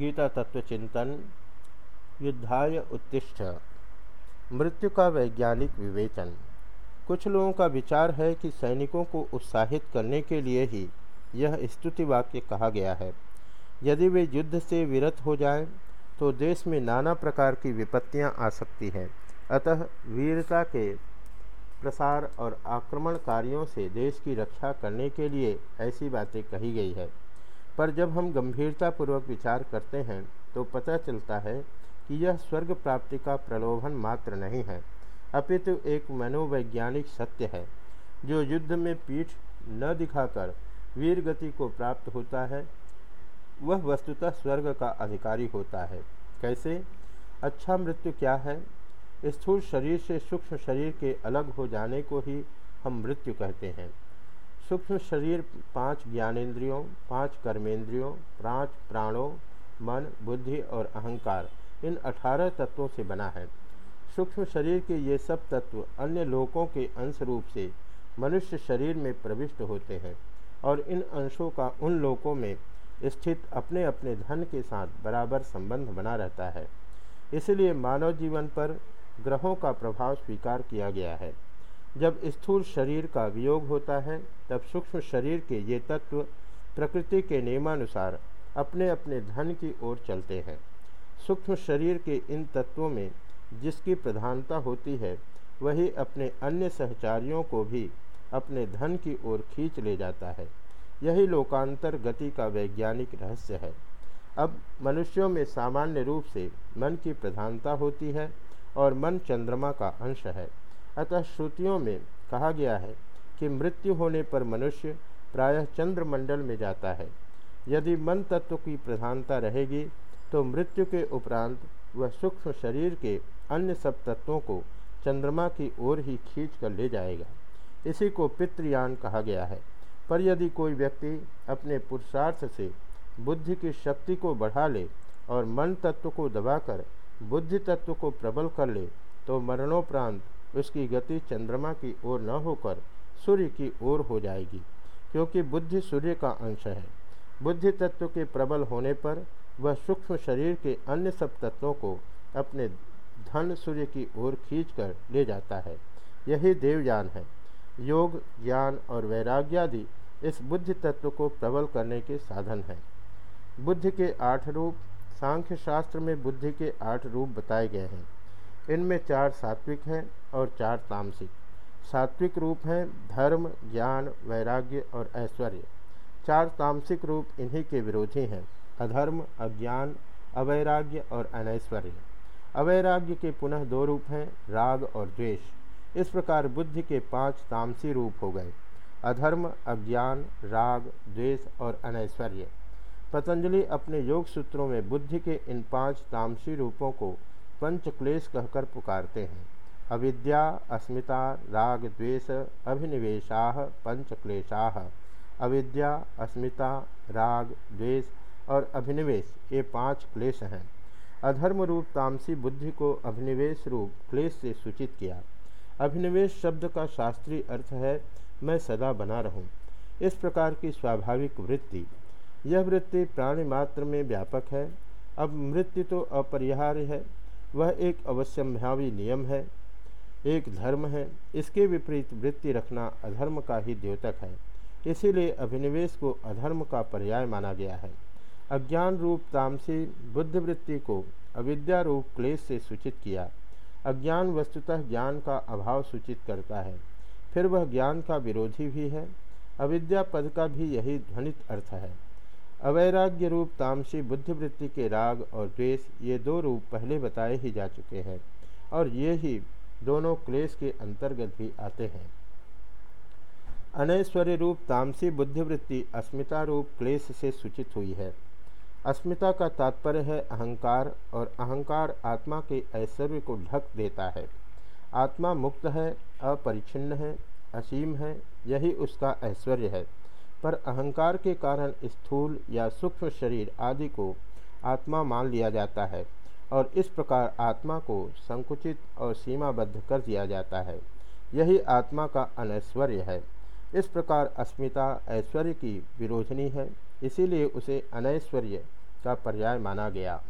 गीता तत्व चिंतन युद्धाय उत्तिष्ठ मृत्यु का वैज्ञानिक विवेचन। कुछ लोगों का विचार है कि सैनिकों को उत्साहित करने के लिए ही यह स्तुति वाक्य कहा गया है। यदि वे युद्ध से विरत हो जाएँ, तो देश में नाना प्रकार की विपत्तियाँ आ सकती हैं। अतः वीरता के प्रसार और आक्रमणकारियों से देश की रक्षा करने के लिए ऐसी बातें कही गई है। पर जब हम गंभीरतापूर्वक विचार करते हैं तो पता चलता है कि यह स्वर्ग प्राप्ति का प्रलोभन मात्र नहीं है, अपितु तो एक मनोवैज्ञानिक सत्य है, जो युद्ध में पीठ न दिखाकर वीर गति को प्राप्त होता है। वह वस्तुतः स्वर्ग का अधिकारी होता है। कैसे? अच्छा मृत्यु क्या है? स्थूल शरीर से सूक्ष्म शरीर के अलग हो जाने को ही हम मृत्यु कहते हैं। सूक्ष्म शरीर, पाँच ज्ञानेन्द्रियों, पाँच कर्मेंद्रियों पाँच प्राणों, मन, बुद्धि और अहंकार, इन अठारह तत्वों से बना है। सूक्ष्म शरीर के ये सब तत्व अन्य लोकों के अंश रूप से मनुष्य शरीर में प्रविष्ट होते हैं और इन अंशों का उन लोकों में स्थित अपने अपने धन के साथ बराबर संबंध बना रहता है। इसलिए मानव जीवन पर ग्रहों का प्रभाव स्वीकार किया गया है। जब स्थूल शरीर का वियोग होता है, तब सूक्ष्म शरीर के ये तत्व प्रकृति के नियमानुसार अपने अपने धन की ओर चलते हैं। सूक्ष्म शरीर के इन तत्वों में जिसकी प्रधानता होती है, वही अपने अन्य सहचारियों को भी अपने धन की ओर खींच ले जाता है। यही लोकांतर गति का वैज्ञानिक रहस्य है। अब मनुष्यों में सामान्य रूप से मन की प्रधानता होती है और मन चंद्रमा का अंश है। अतः श्रुतियों में कहा गया है कि मृत्यु होने पर मनुष्य प्रायः चंद्रमंडल में जाता है। यदि मन तत्व की प्रधानता रहेगी तो मृत्यु के उपरांत वह सूक्ष्म शरीर के अन्य सब तत्वों को चंद्रमा की ओर ही खींच कर ले जाएगा। इसी को पितृयान कहा गया है। पर यदि कोई व्यक्ति अपने पुरुषार्थ से बुद्धि की शक्ति को बढ़ा ले और मन तत्व को दबाकर बुद्धि तत्व को प्रबल कर ले तो मरणोपरांत उसकी गति चंद्रमा की ओर न होकर सूर्य की ओर हो जाएगी, क्योंकि बुद्धि सूर्य का अंश है। बुद्धि तत्व के प्रबल होने पर वह सूक्ष्म शरीर के अन्य सब तत्वों को अपने धन सूर्य की ओर खींचकर ले जाता है। यही देवयान है। योग, ज्ञान और वैराग्यादि इस बुद्धि तत्व को प्रबल करने के साधन हैं। बुद्धि के आठ रूप सांख्य शास्त्र में बुद्धि के आठ रूप बताए गए हैं। इनमें चार सात्विक हैं और चार तामसिक। सात्विक रूप हैं धर्म, ज्ञान, वैराग्य और ऐश्वर्य। चार तामसिक रूप इन्हीं के विरोधी हैं। अधर्म, अज्ञान, अवैराग्य और अनैश्वर्य। अवैराग्य के पुनः दो रूप हैं, राग और द्वेष। इस प्रकार बुद्धि के पाँच तामसी रूप हो गए। अधर्म, अज्ञान, राग, द्वेष और अनैश्वर्य। पतंजलि अपने योग सूत्रों में बुद्धि के इन पाँच तामसी रूपों को पंच क्लेश कहकर पुकारते हैं। अविद्या, अस्मिता, राग, द्वेष, अभिनिवेशा पंच क्लेशा अविद्या, अस्मिता, राग, द्वेष और अभिनिवेश, ये पाँच क्लेश हैं। अधर्म रूप तामसी बुद्धि को अभिनिवेश रूप क्लेश से सूचित किया। अभिनिवेश शब्द का शास्त्रीय अर्थ है, मैं सदा बना रहूँ। इस प्रकार की स्वाभाविक वृत्ति। यह वृत्ति प्राणी मात्र में व्यापक है। अब मृत्यु तो अपरिहार्य है। वह एक अवश्यम्भावी नियम है, एक धर्म है। इसके विपरीत वृत्ति रखना अधर्म का ही द्योतक है। इसीलिए अभिनिवेश को अधर्म का पर्याय माना गया है। अज्ञान रूप तामसी बुद्ध वृत्ति को अविद्या रूप क्लेश से सूचित किया। अज्ञान वस्तुतः ज्ञान का अभाव सूचित करता है। फिर वह ज्ञान का विरोधी भी है। अविद्या पद का भी यही ध्वनित अर्थ है। अवैराग्य रूप तामसी बुद्धिवृत्ति के राग और द्वेष ये दो रूप पहले बताए ही जा चुके हैं और ये ही दोनों क्लेश के अंतर्गत भी आते हैं। अनैश्वर्य रूप तामसी बुद्धिवृत्ति अस्मिता रूप क्लेश से सूचित हुई है। अस्मिता का तात्पर्य है अहंकार और अहंकार आत्मा के ऐश्वर्य को ढक देता है। आत्मा मुक्त है, अपरिच्छिन्न है, असीम है, यही उसका ऐश्वर्य है। पर अहंकार के कारण स्थूल या सूक्ष्म शरीर आदि को आत्मा मान लिया जाता है और इस प्रकार आत्मा को संकुचित और सीमाबद्ध कर दिया जाता है। यही आत्मा का अनैश्वर्य है। इस प्रकार अस्मिता ऐश्वर्य की विरोधनी है। इसीलिए उसे अनैश्वर्य का पर्याय माना गया।